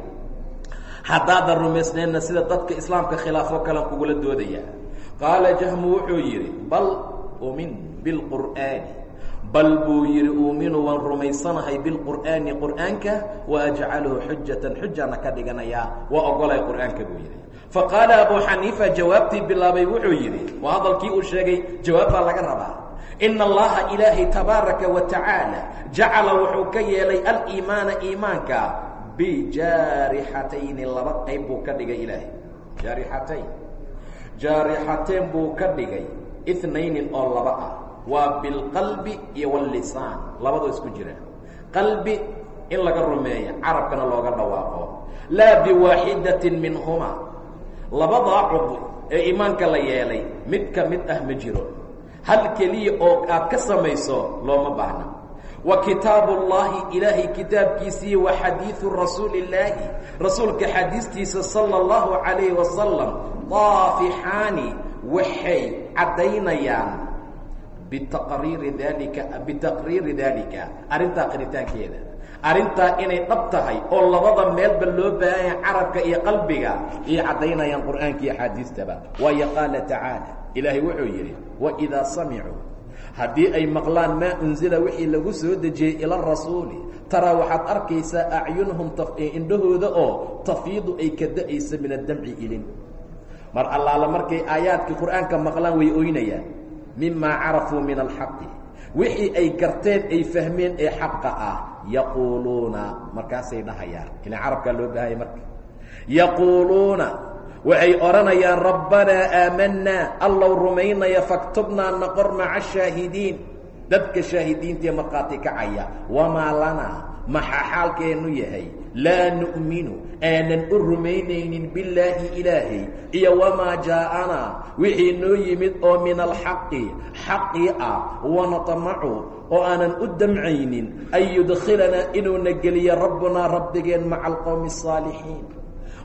haddaadan rumaysnaynna sida dadka islaamka khilaafo kalan kugula doodaya. Qaala jahmu wuxuu yidhi bal umin bilqur'aani bal buu yidhi uuminu waan rumaysanahay bilqur'aani qur'aanka wa ajcaluhu xujatan xujana ka dhiganayaa waa ogolay qur'aanka buu yidhi. Faqaala abu xaniifa jawaabtii bilaabay wuxuu yidhi waa hadalkii uu sheegay jawaab baa laga rabaa. Ina allaha ilaahay tabaaraka wa tacaala jacala wuxuu ka yeelay aliimaana iimaanka bijaarixatayni laba qayb buu ka dhigay ilaahay. Jaarixatayn. Jaarixateen buu ka dhigay inaynin oo laba ah waa bilqalbi iyo walisaan labadoo isku jira qalbi in laga rumeeyo carabkana looga dhawaaqo laa biwaaxidatin minhuma labadaa cud ee iimaanka la yeelay mid ka mid ah ma jiro hal keliya oo aad ka samayso looma baahna wa kitaabu اllahi ilaahay kitaabkiisii wa xadiidu rasuuli اllaahi rasuulka xadiistiisa salى اllahu calayhi wasalam daafixaani waxay caddaynayaan bitaqriiri dalika bitaqriiri dalika arrintaa qiritaankeeda arrintaa inay dhab tahay oo labada meelba loo baahanya carabka iyo qalbiga ayay caddaynayaan qur'aanka iyo axaadiistaba. Waayo qaala tacaala ilaahay wuxuu yidhi waidaa samicuu. Haddii ay maqlaan maa unzila wixii lagu soo dejiyey ila rasuuli taraa waxaad arkaysaa acyunhum indhahooda oo tafiidu ay ka da'aysa min addamci ilin. Mar allaala markay aayaadkii qur'aanka maqlaan way oynayaan mimaa carafuu min alxaqi. Wixii ay garteen ay fahmeen ee xaqa ah yaquuluuna markaasay dhahayaan. Ilan carabkaa loo baahaya marka. Yaquuluuna waxay odhanayaan rabbanaa aamanaa allow rumaynaya faktubnaa naqor maca shaahidiin dadka shaahidiintaee markhaati kacaya wamaa lanaa maxaa xaalkeennu yahay? Laa nu'minu aanan u rumaynaynin billaahi ilaahay. Iyo wamaa jaa'anaa wixii noo yimid oo min alxaqi xaqii ah wanatamacu oo aanan u damcaynin an yudkhilanaa inuuna geliyo rabbunaa rabbigeen maca alqowmi asaalixiin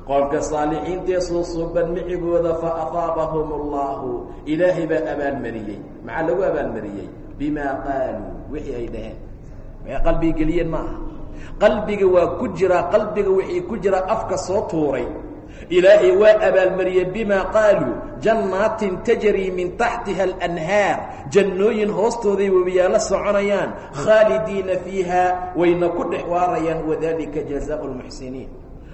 qoomka saalixiintee suusuuban micigooda fa afaabahum allahu ilaahay baa abaalmariyey. Maxaa lagu abaalmariyey? Bimaa qaaluu wixii ay dhaheen. Maxay qalbiga geliyeen ma aha qalbiga waa ku jiraa qalbiga wixii ku jiraa afka soo tuuray. Ilaahay waa abaalmariyey bimaa qaaluu jannaatin tajrii min taxtiha alanhaar. Jannooyin hoostooday webiyaalo soconayaan khaalidiina fiiha wayna ku dhex waarayaan wadalika jazaau lmuxsiniin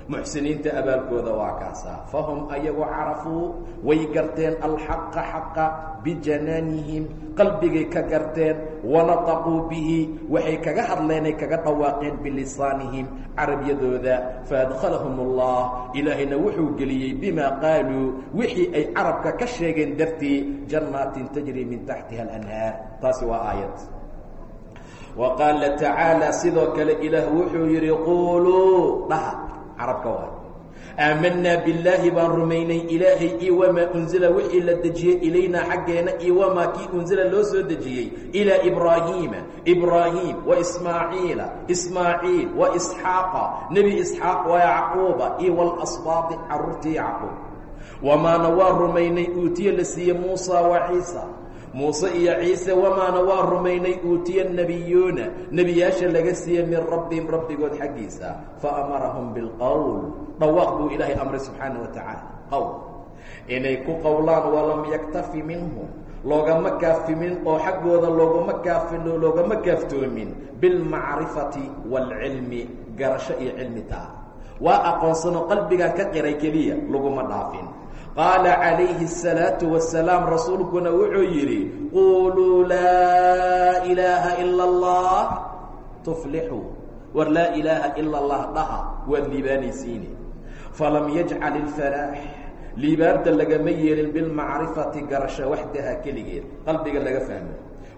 muxsiniinta abaalkooda waa kaasaa fahum ayagu carafuu way garteen alxaqa xaqa bijanaanihim qalbigay ka garteen wanataquu bihi waxay kaga hadleenay kaga dhawaaqeen bilisaanihim carabyadooda. Faadkhalahum allah ilaahayna wuxuu geliyey bimaa qaaluu wixii ay carabka ka sheegeen dartii jannaatin tajri min taxtiha alanhaar. Taasi waa aayad. Qaala tacaala sidoo kale ilaah wuxuu yidhi quuluu dhaha carabka waa. Aamanaa billaahi baan rumaynay ilaahay iyo wamaa unzila wixii la dejiyey ilaynaa xaggeena iyo wamaa kii unzila loo soo dejiyey ilaa ibraahiima ibraahim wa ismaaciila ismaaciil wa isxaaqa nebi isxaaq wa yacquuba iyo walasbaadi carruurtii yacquub. Wamaana waa rumaynay uutiye la siiye muusa wa ciisa muuse iyo ciise wamaana waa rumaynay uutiya nebiyuuna nebiyaasha laga siiyey min rabbihim rabbigood xaggiisa. Fa amarahum bilqowl dhawaaq buu ilaahay amray subxaana wa tacaala. Qowl inay ku qowlaan walam yaktafi minhu loogama kaafimin oo xaggooda loogama kaafin loogama kaaftoomin. Bilmacrifati waalcilmi garasho iyo cilmi taa. Waa aqoonsano qalbigan ka qiray keliya laguma dhaafin qaala calayhi الsalaatu wasalaam rasuulkuna wuxuu yidhi quuluu laa ilaaha ila اllah tuflixuu war laa ilaaha ila اllah dhaha waad liibaanaysiine falam yajcal ilfaraax liibaanta lagama yeelin bilmacrifati garasho waxdaha keligeed qalbiga laga fahmo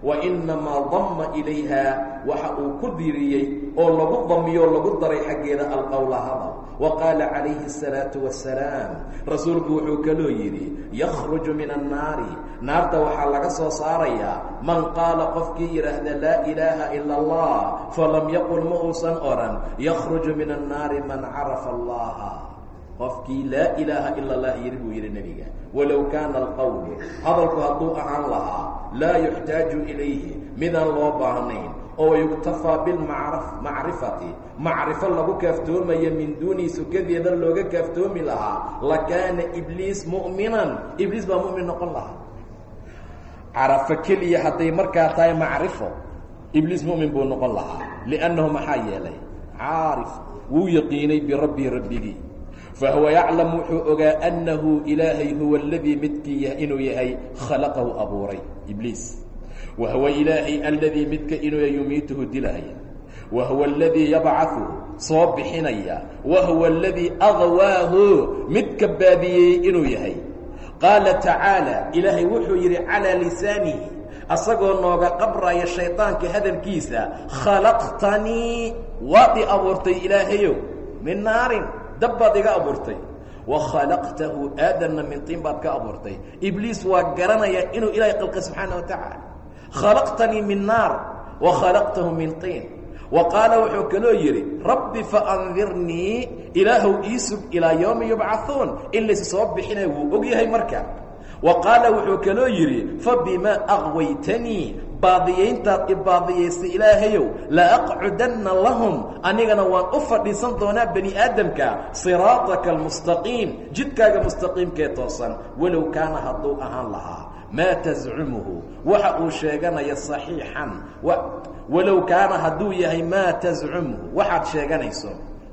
wa inamaa damma ilayha waxa uu ku diriyey oo lagu damiyo o lagu daray xaggeeda alqowla hadal wa qaala calayhi الsalaatu wasalaam rasuulku wuxuu kaloo yidhi yakhruju min annaari naarta waxaa laga soo saarayaa man qaala qofkii yidhaahda laa ilaaha ila allah falam yaqul ma uusan oran yakhruju min annaari man carafa allaha qofkii laa ilaaha ila اllah yidhi buu yidhi nebiga walow kaana alqowlu hadalku hadduu ahaan lahaa laa yuxtaaju ilayhi midaan loo baahnayn oo yuktafaa bilmacrifati macrifo lagu kaaftoomayo min duunihi sukadeeda looga kaaftoomi lahaa lakaana ibliis mu'minan. Ibliis baa mu'min noqon lahaa. Carafo keliya hadday markaa tahay macrifo ibliis mu'min buu noqon lahaa liannahu maxaa yeelay? Caarif. Wuu yaqiinay birabbii rabbigii. Fahuwa yaclam wuxuu ogaa annahu ilaahay huwa aladii midkii inuu yahay khalaqahu abuuray. Ibliis wa huwa ilaahay aladii midka inuu yumiituhu dilaya wa huwa aladii yabcahu soo bixinaya wa huwa aladii adwaahu midka baadiyey inuu yahay qaala tacaala ilaahay wuxuu yidhi calaa lisaanihi asagoo nooga qabraya shaydaanka hadalkiisa khalaqtanii waad i abuurtay ilaahayow min naarin dab baad iga abuurtay wa khalaqtahu aadanna min tiin baad ka abuurtay ibliis waa garanaya inuu ilaahay qalqay subxaana wa khalaqtanii min naar wa khalaqtahu min tiin wa qaala wuxuu kaloo yidhi rabbi faandirnii ilaahow ii sug ilaa yowmi yubcahuun in laysu soo bixinaya wuu og yahay marka wa qaala wuxuu kaloo yidhi fabimaa aqwaytanii baadiyayntaad i baadiyaystay ilaahayow la aqcudanna lahum anigana waan u fadhiisan doonaa bani aadamka siraataka almustaqiim jidkaaga mustaqiimkee toosan walow kaana hadduu ahaan lahaa maa tascumuhu waxa uu sheeganaya saxiixan. Walow kaana hadduu yahay maa tascumuhu waxaad sheeganayso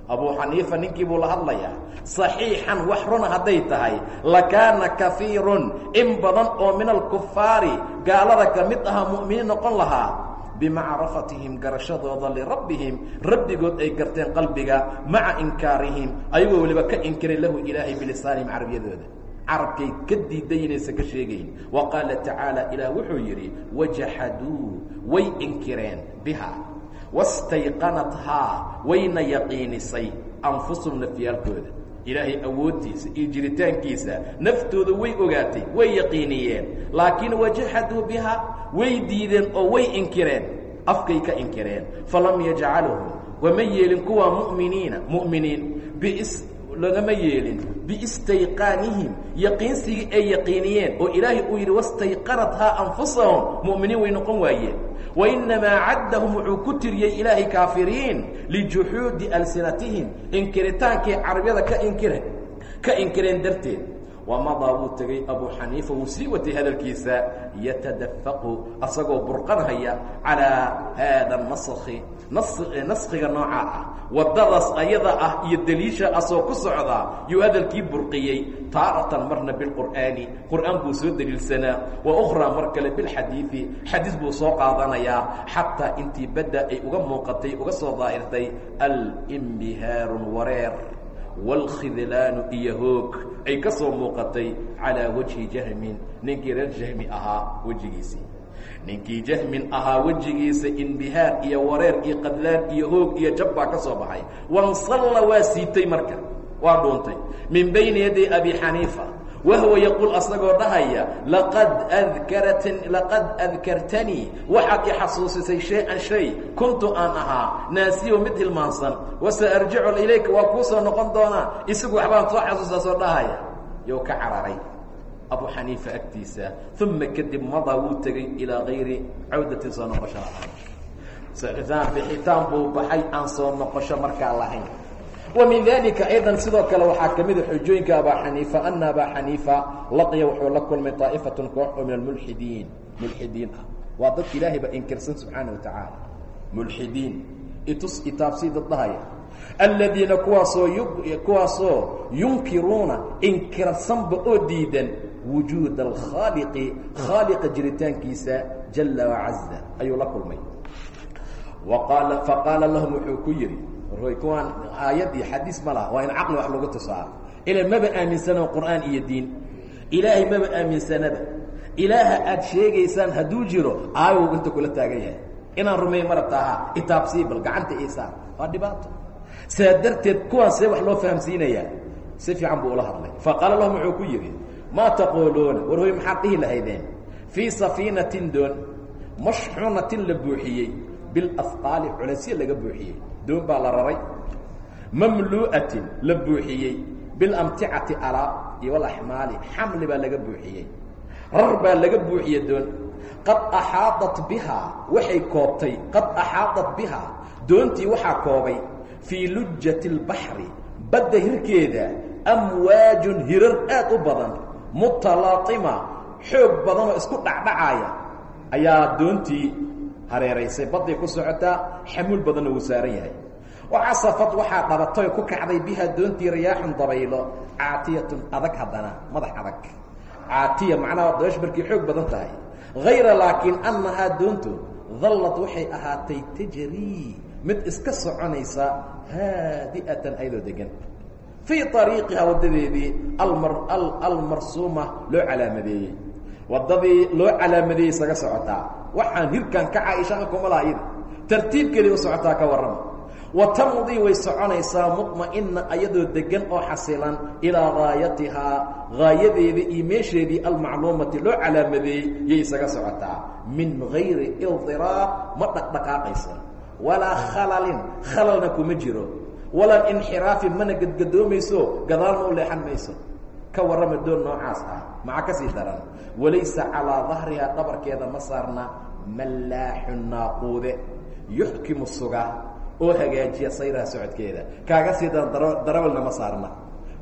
abuu xaniifa ninkii buu la hadlayaa صaxiixan wax runa hadday tahay lakaana kafiirun in badan oo min alkufaari gaalada ka mid ahaa mu'miniin noqon lahaa bimacrifatihim garashadooda lirabbihim rabbigood ay garteen qalbiga maca inkaarihim ayagoo weliba ka inkiray lahu ilaahay bilisaanihim carabiyadooda carabkay ka diiday inaysan ka sheegayn. Wa qaala tacaala ilaah wuxuu yidhi wajaxaduu way inkireen biha wastayqanathaa wayna yaqiinisay anfusum nafyaalkooda ilaahay awooddiisa iyo jiritaankiisa naftooda way ogaatay way yaqiiniyeen. Laakiin wajaxaduu biha way diideen oo way inkireen. Afkay ka inkireen. Falam yajcaluhum wama yeelin kuwa mu'miniina mu'miniin bis lagama yeelin biistayqaanihim yaqiinsigii ay yaqiiniyeen oo ilaahay uu yidhi wastayqanathaa anfusahum. Mu'miniin way noqon waayeen. Wainamaa caddahum wuxuu ku tiriyey ilaahay kaafiriin lijuxuudi alsinatihim inkiritaankii carabiyada ka inkire ka inkireen darteed wamadaa wuu tegey abuu xaniifa wuu sii watay hadalkiisa yatadafaqu asagoo burqanhaya calaa haada naski naskiga nooca ah. Waddadaas ayada ah iyo deliisha asoo ku socdaa yuu hadalkii burqiyey taaratan marna bilqur'aani qur'aan buu soo deliilsanaa. Wa ukhraa mar kale bilxadiidi xadiis buu soo qaadanayaa xataa intii badda ay uga muuqatay uga soo daahirtay alimbihaaru wareer wاlkhidlaanu iyo hoog ay ka soo muuqatay calىa wajhi jahmin ninkii reer jahmi ahaa wejigiisii ninkii jahmin ahaa wejigiisa inbihaar iyo wareer iyo qadlaan iyo hoog iyo jab baa ka soo baxay wansalla waa siitay marka waa dhuuntay min bayni yaday abi xaniifa wahwa yaquul asagoo dhahaya laqad adkarat laqad adkartanii waxaad i xasuusisay shay-an shay kuntu aan ahaa naasiyo mid hilmaansan wasa arjicu ilayka waa kuu soo noqon doonaa isagu waxbaan soo xasuusta soo dhahaya you ka cararay abu xaniifa agtiisa uma kadib madaa wuu tegey ilaa gayri cawdatin soo noqosho lahayn bixitaan buu baxay aan soo noqosho markaa lahayn min dalika aydan sidoo kale waxaa ka mida xujooyinka abaa xaniifa ana abaa xaniifa laqiya wuxuu la kulmay طaa'ifatun koox oo min almulxidiin mulxidiin ah waa dad ilaahay ba inkirsan subxaana wa mulxidiin itus itaabsii dad dhahaya kuwaasoo kuwaasoo yunkiruuna inkirsanba oo diidan wujuuda alkhaaliqi khaaliqa jiritaankiisa jala wacaza ayuu la kulmay faqaala lahum wuxuu ku yidhi kuwaan aayad iyo xadiis ma waa in caqli wax lagu tusaa. Ila maba aaminsanoo qur'aan iyo diin. Ilaahay maba aaminsanaba ilaaha aad sheegaysaan hadduu jiro aayow inta kula taagan yahay. Inaan rumeey marabtaaha itaabsii bal gacanta iisaa waa dhibaato. Saa darteed wax loo fahamsiinayaa si fiican buu ula hadlay. Faqaala lahum wuxuu ku yidhi maa taquuluuna? War hoy lahaydeen? Fii safiinatin doon mashxuunatin la buuxiyey bilafqaali culaysya laga buuxiyey doon baa la raray. Mamlu'atin la buuxiyey. Bilamticati alaab iyo walaxmaali xamli baa laga buuxiyey. Rar baa laga buuxiye doon. Qad axaadat bihaa waxay koobtay. Qad axaadat bihaa doontii waxaa koobay. Fii lujati اlbaxri badda hirkeeda amwaajun hirar aad u badan. Mutalaatima xoog badanoo isku dhacdhacaaya ayaa doontii hareeraysay badday ku socotaa xamuul badanna wuu saaran yahay. Wacasafad waxaa dhabatoy ku kacday bihaa doontii riyaaxun dabaylo caatiyatun adag haddana madax adag. Caatiya macnaha dabash markay xoog badan tahay. Hayra laakiin annahaa doontu dallad waxay ahaatay tajrii mid iska soconaysa haadi'atan ayadoo degan fii ariiqihaa waddadeedii almarsuuma loo calaamadeeyey waddadii loo calaamadeeyey isaga socotaa waxaan hirkan ka caaishaa kuma laha iyada. Tartiibkeeday u socotaa ka warrama wa tamdii way soconaysaa muطma'ina ayadoo degan oo xasilan ilaa gaayatihaa gaayadeedii iyo meesheedii almacluumati loo calaamadeeyey isaga socotaa min gayri ilطiraaq ma dhaqdhaqaaqaysa. Walaa khalalin khalalna kuma jiro. Walaa inxiraafin mana gadgadoomayso gadaalna u leexan mayso ka warrama doon noocaas ah. Maca ka sii daran? Walaysa calaa dahrihaa dhabarkeeda ma saarna mallaaxu naaquude. Yuxkimu suga oo hagaajiya sayraha socodkeeda. Kaaga sii daran darawalna ma saarna.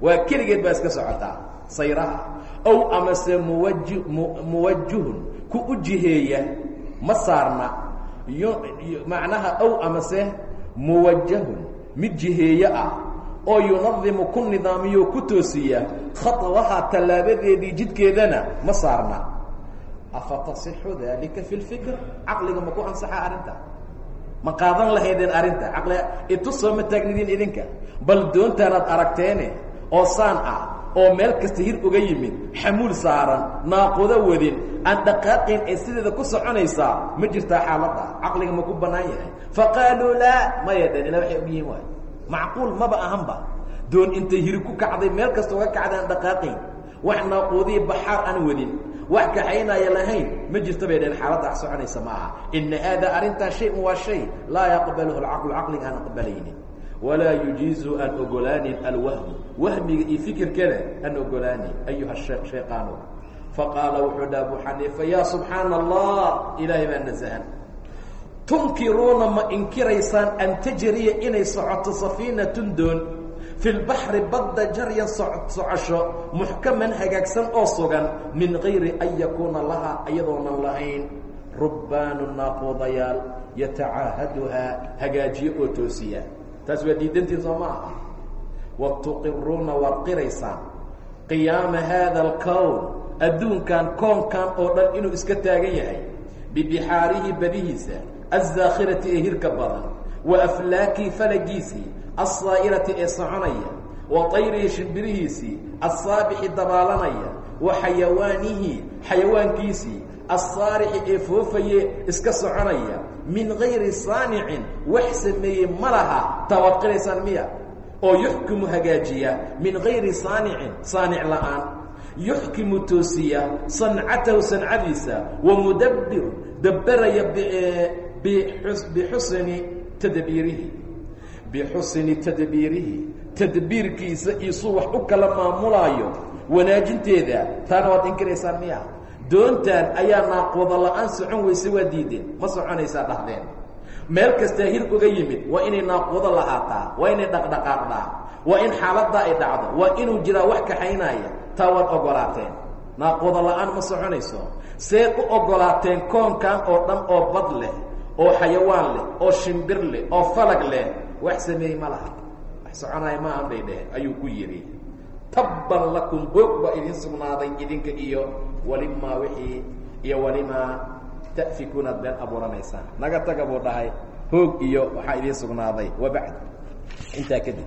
Waa keligeed baa iska socotaa sayraha. Ow amase muwaji muwajuhun ku u ma saarna. Macnaha ow amase muwajahun mid jiheeye ah oo yunadimu ku nidaamiyo ku toosiya khaطwaha tallaabadeedii jidkeedana ma saarna. Afa tasixu dalika fi lfikr caqliga ma ku ansaxa arrinta. Ma qaadan lahaydeen arrinta? Caqli itusoo ma taagnidiin idinka. Bal doontaanaad aragteene oo saan ah oo meel kasta hir uga yimid xamuul saaran naaqudo wadin aan dhaqaaqayn ee sideeda ku soconaysaa ma jirtaa xaaladda. Caqliga ma ku bannaan yahay. Faqaaluu laa maya dhan ilaa waxay og yihiin waay macquul maba ahanba. Doon intay hiri ku kacday meel kasta uga kacday aan dhaqaaqayn. Wax naaquudiya baxaar aan wadin. Wax kaxaynaya lahayn ma jirta bay dhaheen xaaladda wax soconaysa ma aha. Ina haadaa arrintaa shay-un waa shay laa yaqbaluhu alcaqlu caqliga aan aqbalaynin. Walaa yujiizu aan ogolaanin alwahmu wahmiga iyo fikirkana aan ogolaanin ayuha sheekh sheeqaano faqaala wuxuu dha abu xaniifa yaa subxaana allah ilaahay baa nasahan tunkiruuna ma inkiraysaan an tajriya inay socoto safiinatun doon. Fi lbaxri badda jaryan socosho muxkaman hagaagsan oo sugan min gayri an yakuuna lahaa iyadoonan lahayn. Rubbaanu naaquudayaal yatacaahaduhaa hagaajiyo oo toosiya. Taas waa diidantiin soo ma aha. Wa tuqiruuna waad qiraysaan. Qiyaama haada alkown adduunkan koonkan oo dhan inuu iska taagan yahay. Bibixaarihi badihiisa aلzaakhirati ee hirka badan wa aflaakii falagiisii alsaa'irati ee soconaya wa tayrihi shimbirihiisii alsaabixi dabaalanaya wa xayawaanihi xayawaankiisii alsaarixi ee foofaye iska soconaya min gayri saanicin wax sameeyey ma laha tawaad qiraysaan miya oo yuxkimu hagaajiya min gayri saanicin saanic la'aan yuxkimu toosiya sancatahu sancadiisa wa dabberaya bixusni tadbiirihi bixusni tadbiirihi tadbiirkiisa iisuu wax u kala maamulaayo. wanaajinteeda. taana waad inkiraysaan miya. doontan ayaa naaquuda la'aan socon weyse waa diideen. ma soconaysaa dhahdeen. meel kastaa hir uga yimid. waa inay naaquudo lahaataa. waa inay dhaqdhaqaaqdaa. waa in xaaladdaa ay dhacdo. waa inuu jiraa wax kaxaynaya taa waad ogolaateen. naaquudo la'aan ma soconayso. seed u ogolaateen koonkan oo dhan oo bad leh oo xayawaan leh oo shimbir leh oo falag leh wax sameeyey ma laha. Wax soconaya ma aan bay dheh ayuu ku yidhi. Tabban lakum hoog baa idin sugnaaday idinka iyo walimaa wixii iyo walimaa ta'fikuunaad been abuuranaysaan naga taga buu dhahay hoog iyo waxaa idiin sugnaaday wabacd intaa kadib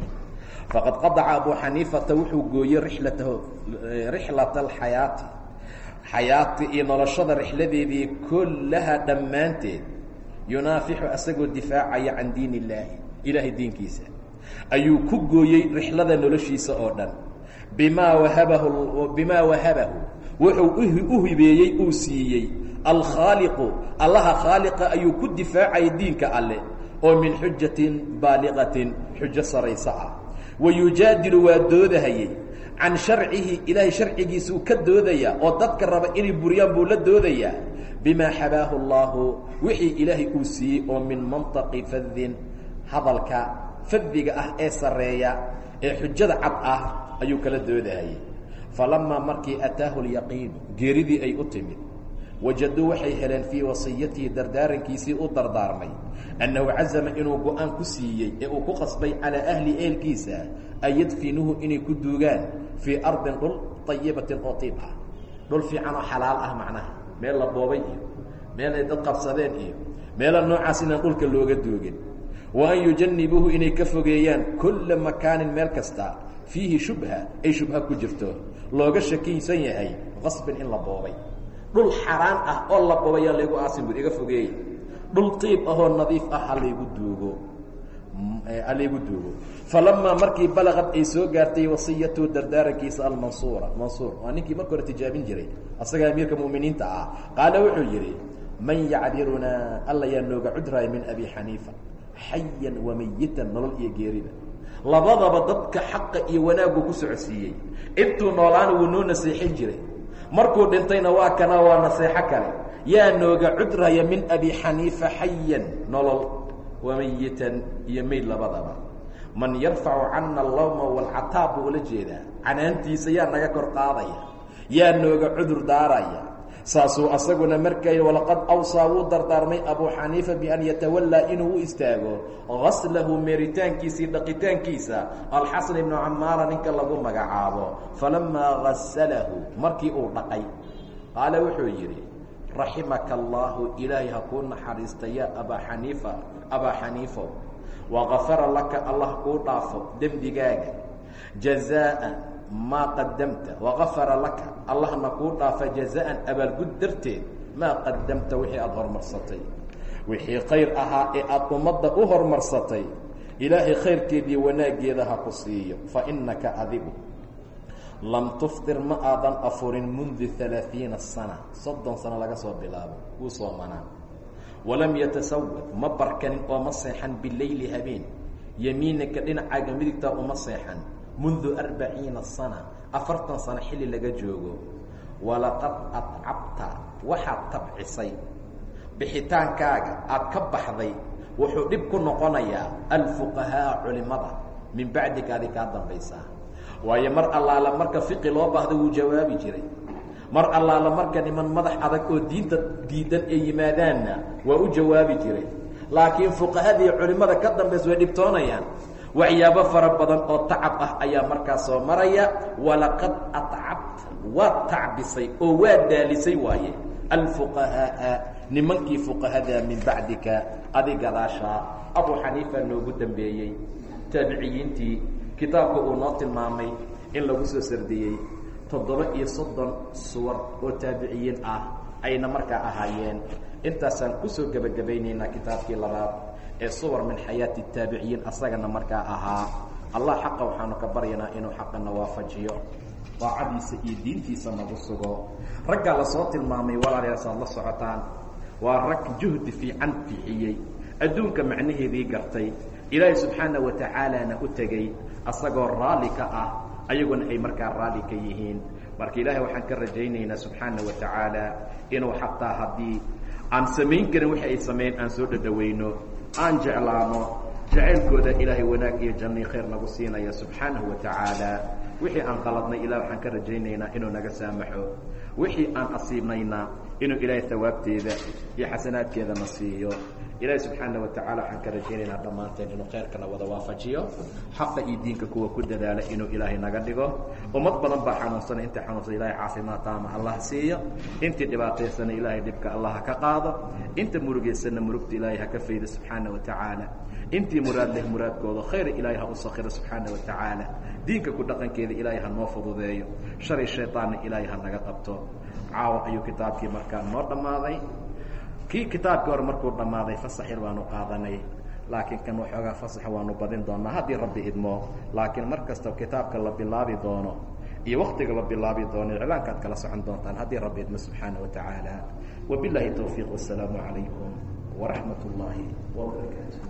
faqad qadaca abu xaniifata wuxuu gooyey rixlatahu rixlata alxayaati xayaati iyo noloshada rixladeedii kollaha dhammaanteed yunaafixu asagoo difaacaya can diin illaahi ilaahay diinkiisa. Ayuu ku gooyey rixlada noloshiisa oo dhan. Bimaa wahabahu bimaa wahabahu wuxuu u hibeeyey uu siiyey. Alkhaaliqu allaha khaaliqa ayuu ku difaacayay diinka alle. Oo min xujatin baaliqatin xujo saraysa ah. Wa yujaadilu waa doodahayey. Can sharcihi ilaahay sharcigiisuu ka doodaya oo dadka raba inay buriyaan buu la doodayaa bimaa xabaahu allaahu wixii ilaahay uu siiyey oo min mantaqi fadin hadalka fadiga ah ee sarreeya ee xujada cad ah ayuu kala doodahayey falamaa markii ataahu lyaqiinu geeridii ay u timid wajaduu waxay heleen fii wasiyatihi dardaarankiisii u dardaarmay annahu cazama inuu go'aan ku siiyey ee uu ku qasbay calaa ahli eelkiisa an yadfinuuhu inay ku duugaan fii ardin dhul ayibatin oo tiib ah. Oo xalaal ah meel la boobay iyo meel ay dad qabsadeen iyo meela noocaas inaan dhulka looga duugin wa an yujanibuuhu inay ka fogeeyaan kulla makaanin meel kasta fiihi shubha ay shubha ku jirto looga shakiisan yahay qasbin in la boobay. Dhul xaraan ah oo la bobayaa laygu aasin bur iga fogeey dhul tiib ahoo nadiif ah halaygu duugo halaygu duugo falamaa markii balaqad ay soo gaartay wasiyatu dardaarankiisa almansuura. Mansuur waa ninkii marka hore tijaabin jiray asagaa amiirka mu'miniinta ah. Qaala wuxuu yidhi man yacdirunaa alla yaa nooga cudraaya min abi xaniifa xayan wamayitan nolol iyo geerida. Labadaba dadka xaqa iyo wanaaguu ku socodsiiyey. Intuu noolaana wuu noo naseexin jiray. Markuu dhintayna waa kana waa naseexo kale. Yaa nooga cudraya min abi xaniifa xayan nolol wamayitan iyo mayd labadaba. Man yarfacu cana allawma walcataab buu ula jeedaa. Canaantiisa yaa naga kor qaadaya yaa nooga cudur daaraya. Saasuu asaguna markay walaqad awsaa wuu dardaarmay abuu xaniifa bian yatawallaa inuu u istaago gaslahu meeritaankiisii dhaqitaankiisa alxasan ibnu camaara ninka lagu magacaabo falamaa gasalahu markii uu dhaqay. Qaala wuxuu yidhi raximaka allaahu ilaahay ha kuu naxariista yaa xaniifa abaa xaniifow wagafara laka allah kuu dhaafo dembigaaga. Jazaa maa qadamta wagafara laka allahna kuu dhaafa jazaan abaalgud darteed. Maa qadamta wixii aada horumarsatay wixii khayr ahaa ee aada ummadda u horumarsatay ilaahay khayrkeediiyo wanaaggeeda ha ku siiyo. Fa innaka adigu. Lam tuftir ma aadan afurin mundu alaaثiina sana. Soddon sano laga soo bilaabo. Wuu soomanaa walam yatasawad ma barkanin oo ma seexan bileyli habeen. Yamiinaka dhinacaaga midigtaa uma seexan. Mundu arbaciina sana afartan sano xilli laga joogo. Walaqad adcabta waxaad tabcisay. Bixitaankaaga aad ka baxday wuxuu dhib ku noqonayaa alfuqahaa culimada. Min bacdika adi kaa dambaysaa waayo mar allaala marka fiqi loo baahda wuu jawaabi jiray mar allaala marka niman madax adag oo diinta diidan ay yimaadaanna waa u jawaabi jiray. Laakiin fuqahadii culimmada ka dambaysa way dhibtoonayaan. Waxyaabo fara badan oo tacab ah ayaa markaa soo maraya. Walaqad atcabta waad tacbisay oo waad daalisay waaye. Alfuqahaaa nimankii fuqahada min bacdika adi gadaashaa abu xaniifa noogu dambeeyey. Taabiciyiintii kitaabka uu noo tilmaamay in lagu soo sardiyey toddoba iyo soddon suwar oo taabiciyiin ah ayna markaa ahaayeen. Intaasaan ku soo gebagabaynaynaa kitaabkii labaad ee suwar min xayaati taabiciyiin asagana markaa ahaa. Allah xaqa waxaanu ka baryanaa inuu xaqana waafajiyo daacadiisa iyo diintiisa nagu sugo. Raggaa la soo tilmaamay walaalayaas aad la socotaan. Waa rag juhdi fiican bixiyey. Adduunka macnaheedii gartay. Ilaahay subxaana wa tacaalana u tegey. Asagoo raalli ka ah ayaguna ay markaa raalli ka yihiin. Marka ilaahay waxaan ka rajaynaynaa subxaana wa tacaala inuu xataa haddii aan samayn karin wixi ay sameyn aan soo dhadhawayno aan jeclaano jacaylkooda ilaahay wanaag iyo janni khayr nagu siinaya subxaanahu wa tacaala. Wixii aan qaladnay ilah waxaan ka rajaynaynaa inuu naga saamaxo. Wixii aan asiibnayna inuu ilaahay hawaabteeda iyo xasanaadkeedana siiyo. Ilaahay subxaana wa tacala waxaan ka rajaynaynaa dhammaanteen inuu khayrkana wada waafajiyo. Xaqa iyo diinka kuwa ku dadaala inuu ilaahay naga dhigo. Ummad badan baa xanuunsana intii xanuunsan ilahay caafimaad taama allah siiyo. Intii dhibaataysana ilaahay dhibka allah ha ka qaado. Inta murugaysanna murugta ilaahay ha ka faydo subxaana wa tacaala. Intii muraad leh muraadkooda khayr ilaahay ha u sakiro subxaana wa tacaala. Diinka ku dhaqankeeda ilaahay ha noo fududeeyo. Shalay shayطaanna ilaahay ha naga qabto caawa ayuu kitaabkii markaa noo dhammaaday. Kii kitaabkii hore markuu dhammaaday fasax yar baanu qaadanay. Laakiin kan waxoogaa fasaxa waanu badin doonaa haddii rabbi idmo. Laakiin mar kasta kitaabka la bilaabi doono iyo waktiga la bilaabi doono iclaankaad kala socon doontaan haddii rabbi idmo subxaana wa tacaala. Wabilahi towfiiq wasalaamu calaykum waraxmat اllaahi wbarakaatu